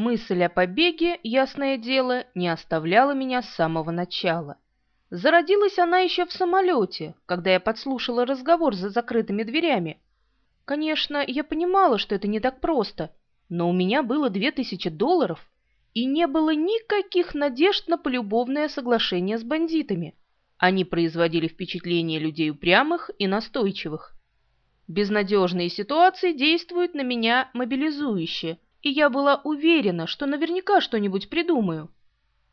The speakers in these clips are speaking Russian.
Мысль о побеге, ясное дело, не оставляла меня с самого начала. Зародилась она еще в самолете, когда я подслушала разговор за закрытыми дверями. Конечно, я понимала, что это не так просто, но у меня было две тысячи долларов, и не было никаких надежд на полюбовное соглашение с бандитами. Они производили впечатление людей упрямых и настойчивых. Безнадежные ситуации действуют на меня мобилизующе, и я была уверена, что наверняка что-нибудь придумаю.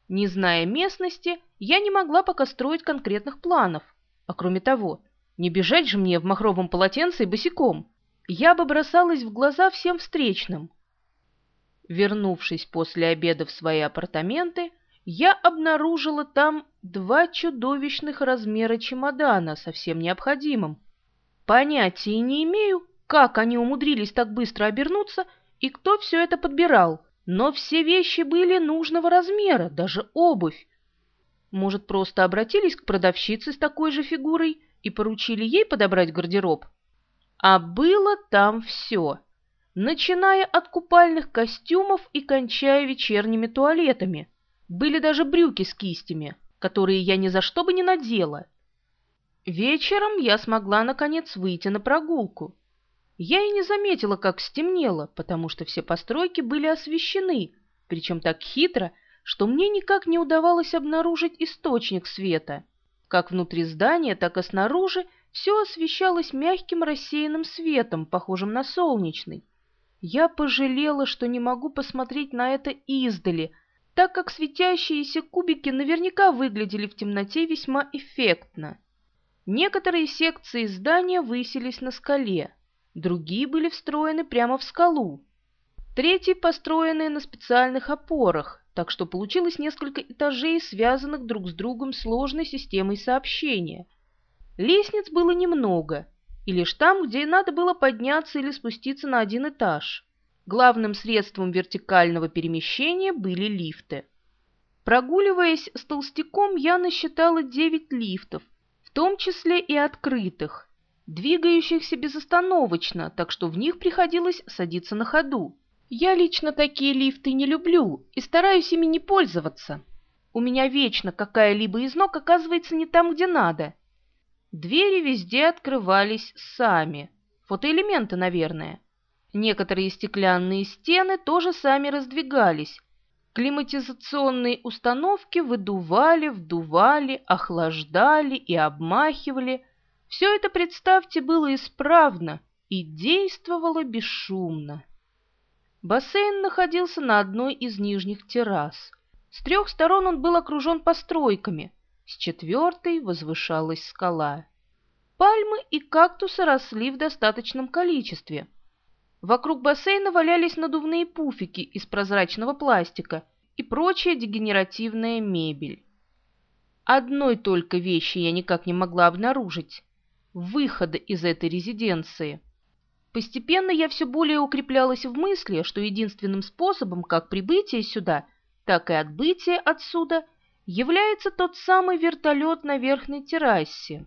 Не зная местности, я не могла пока строить конкретных планов. А кроме того, не бежать же мне в махровом полотенце и босиком. Я бы бросалась в глаза всем встречным. Вернувшись после обеда в свои апартаменты, я обнаружила там два чудовищных размера чемодана со всем необходимым. Понятия не имею, как они умудрились так быстро обернуться и кто все это подбирал, но все вещи были нужного размера, даже обувь. Может, просто обратились к продавщице с такой же фигурой и поручили ей подобрать гардероб? А было там все, начиная от купальных костюмов и кончая вечерними туалетами. Были даже брюки с кистями, которые я ни за что бы не надела. Вечером я смогла, наконец, выйти на прогулку. Я и не заметила, как стемнело, потому что все постройки были освещены, причем так хитро, что мне никак не удавалось обнаружить источник света. Как внутри здания, так и снаружи все освещалось мягким рассеянным светом, похожим на солнечный. Я пожалела, что не могу посмотреть на это издали, так как светящиеся кубики наверняка выглядели в темноте весьма эффектно. Некоторые секции здания высились на скале, другие были встроены прямо в скалу, третьи построены на специальных опорах, так что получилось несколько этажей, связанных друг с другом сложной системой сообщения. Лестниц было немного, и лишь там, где надо было подняться или спуститься на один этаж. Главным средством вертикального перемещения были лифты. Прогуливаясь с толстяком, я насчитала девять лифтов, в том числе и открытых, двигающихся безостановочно, так что в них приходилось садиться на ходу. Я лично такие лифты не люблю и стараюсь ими не пользоваться. У меня вечно какая-либо из ног оказывается не там, где надо. Двери везде открывались сами. Фотоэлементы, наверное. Некоторые стеклянные стены тоже сами раздвигались. Климатизационные установки выдували, вдували, охлаждали и обмахивали. Все это, представьте, было исправно и действовало бесшумно. Бассейн находился на одной из нижних террас. С трех сторон он был окружен постройками, с четвертой возвышалась скала. Пальмы и кактусы росли в достаточном количестве – Вокруг бассейна валялись надувные пуфики из прозрачного пластика и прочая дегенеративная мебель. Одной только вещи я никак не могла обнаружить – выхода из этой резиденции. Постепенно я все более укреплялась в мысли, что единственным способом как прибытия сюда, так и отбытия отсюда является тот самый вертолет на верхней террасе.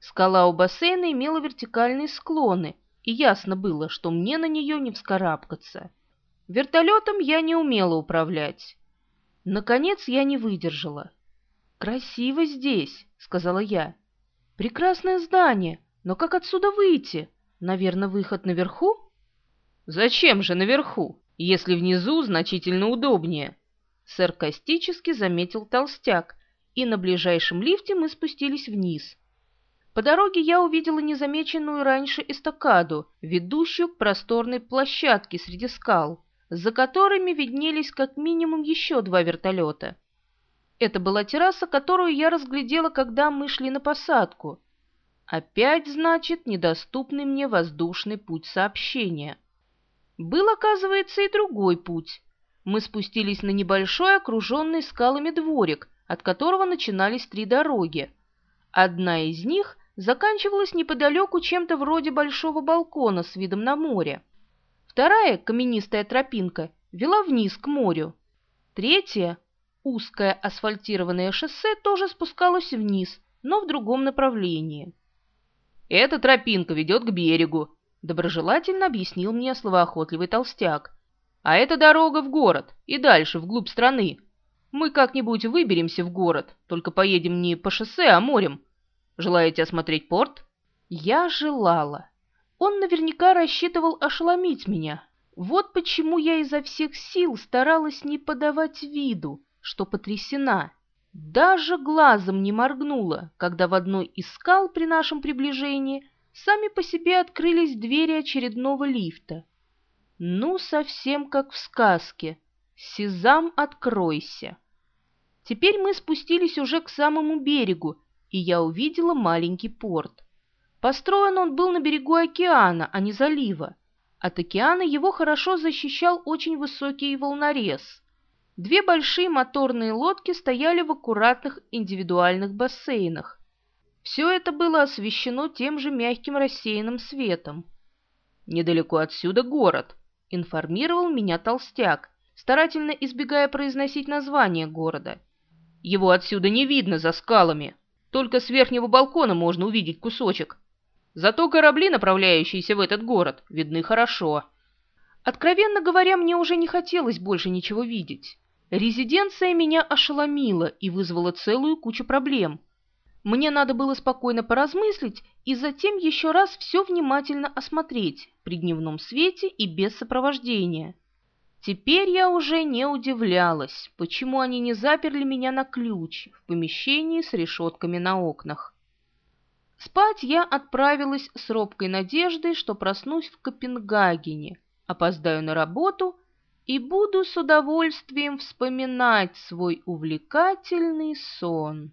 Скала у бассейна имела вертикальные склоны – и ясно было, что мне на нее не вскарабкаться. Вертолетом я не умела управлять. Наконец я не выдержала. «Красиво здесь», — сказала я. «Прекрасное здание, но как отсюда выйти? Наверное, выход наверху?» «Зачем же наверху, если внизу значительно удобнее?» Саркастически заметил толстяк, и на ближайшем лифте мы спустились вниз. По дороге я увидела незамеченную раньше эстакаду, ведущую к просторной площадке среди скал, за которыми виднелись как минимум еще два вертолета. Это была терраса, которую я разглядела, когда мы шли на посадку. Опять, значит, недоступный мне воздушный путь сообщения. Был, оказывается, и другой путь. Мы спустились на небольшой окруженный скалами дворик, от которого начинались три дороги. Одна из них заканчивалась неподалеку чем-то вроде большого балкона с видом на море. Вторая, каменистая тропинка, вела вниз к морю. Третья, узкое асфальтированное шоссе, тоже спускалось вниз, но в другом направлении. «Эта тропинка ведет к берегу», — доброжелательно объяснил мне словоохотливый толстяк. А это дорога в город и дальше, вглубь страны. Мы как-нибудь выберемся в город, только поедем не по шоссе, а морем. Желаете осмотреть порт?» Я желала. Он наверняка рассчитывал ошеломить меня. Вот почему я изо всех сил старалась не подавать виду, что потрясена. Даже глазом не моргнула, когда в одной из скал при нашем приближении сами по себе открылись двери очередного лифта. Ну, совсем как в сказке. «Сезам, откройся!» Теперь мы спустились уже к самому берегу, и я увидела маленький порт. Построен он был на берегу океана, а не залива. От океана его хорошо защищал очень высокий волнорез. Две большие моторные лодки стояли в аккуратных индивидуальных бассейнах. Все это было освещено тем же мягким рассеянным светом. «Недалеко отсюда город», — информировал меня толстяк, старательно избегая произносить название города. «Его отсюда не видно за скалами», только с верхнего балкона можно увидеть кусочек. Зато корабли, направляющиеся в этот город, видны хорошо. Откровенно говоря, мне уже не хотелось больше ничего видеть. Резиденция меня ошеломила и вызвала целую кучу проблем. Мне надо было спокойно поразмыслить и затем еще раз все внимательно осмотреть при дневном свете и без сопровождения. Теперь я уже не удивлялась, почему они не заперли меня на ключ в помещении с решетками на окнах. Спать я отправилась с робкой надеждой, что проснусь в Копенгагене, опоздаю на работу и буду с удовольствием вспоминать свой увлекательный сон.